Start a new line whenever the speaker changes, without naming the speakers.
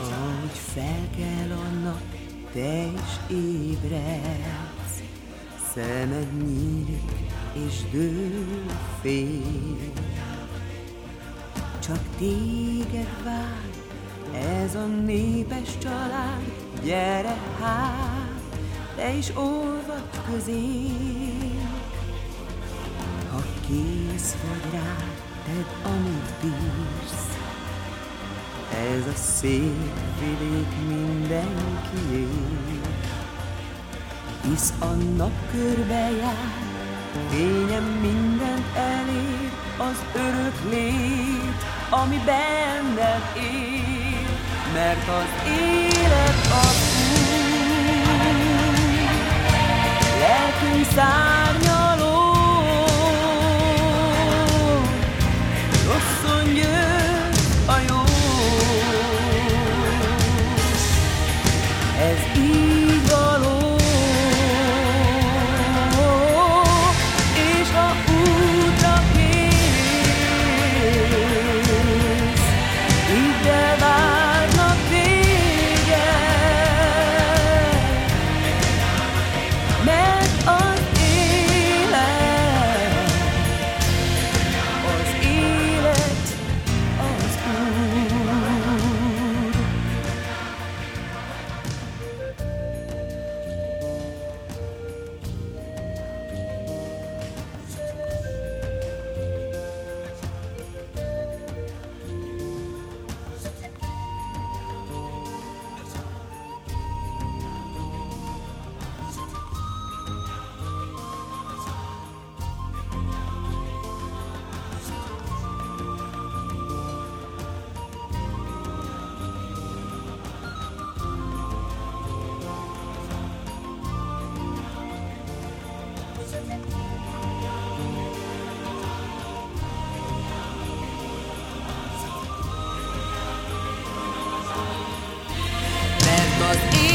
Ahogy felkel a nap, te is ébredsz, szemed nyílik és dől fél. Csak téged vár, ez a népes család, gyere hát, te is olvad közénk. Ha kész vagy rá, tedd, amit bírsz, ez a szép vidék mindenkié. Hisz a nap körbe jár, fényem mindent ami benned él, mert az élet az Úr, lelkünk szárnyaló, rosszon jön a jó. Ez így. Dios.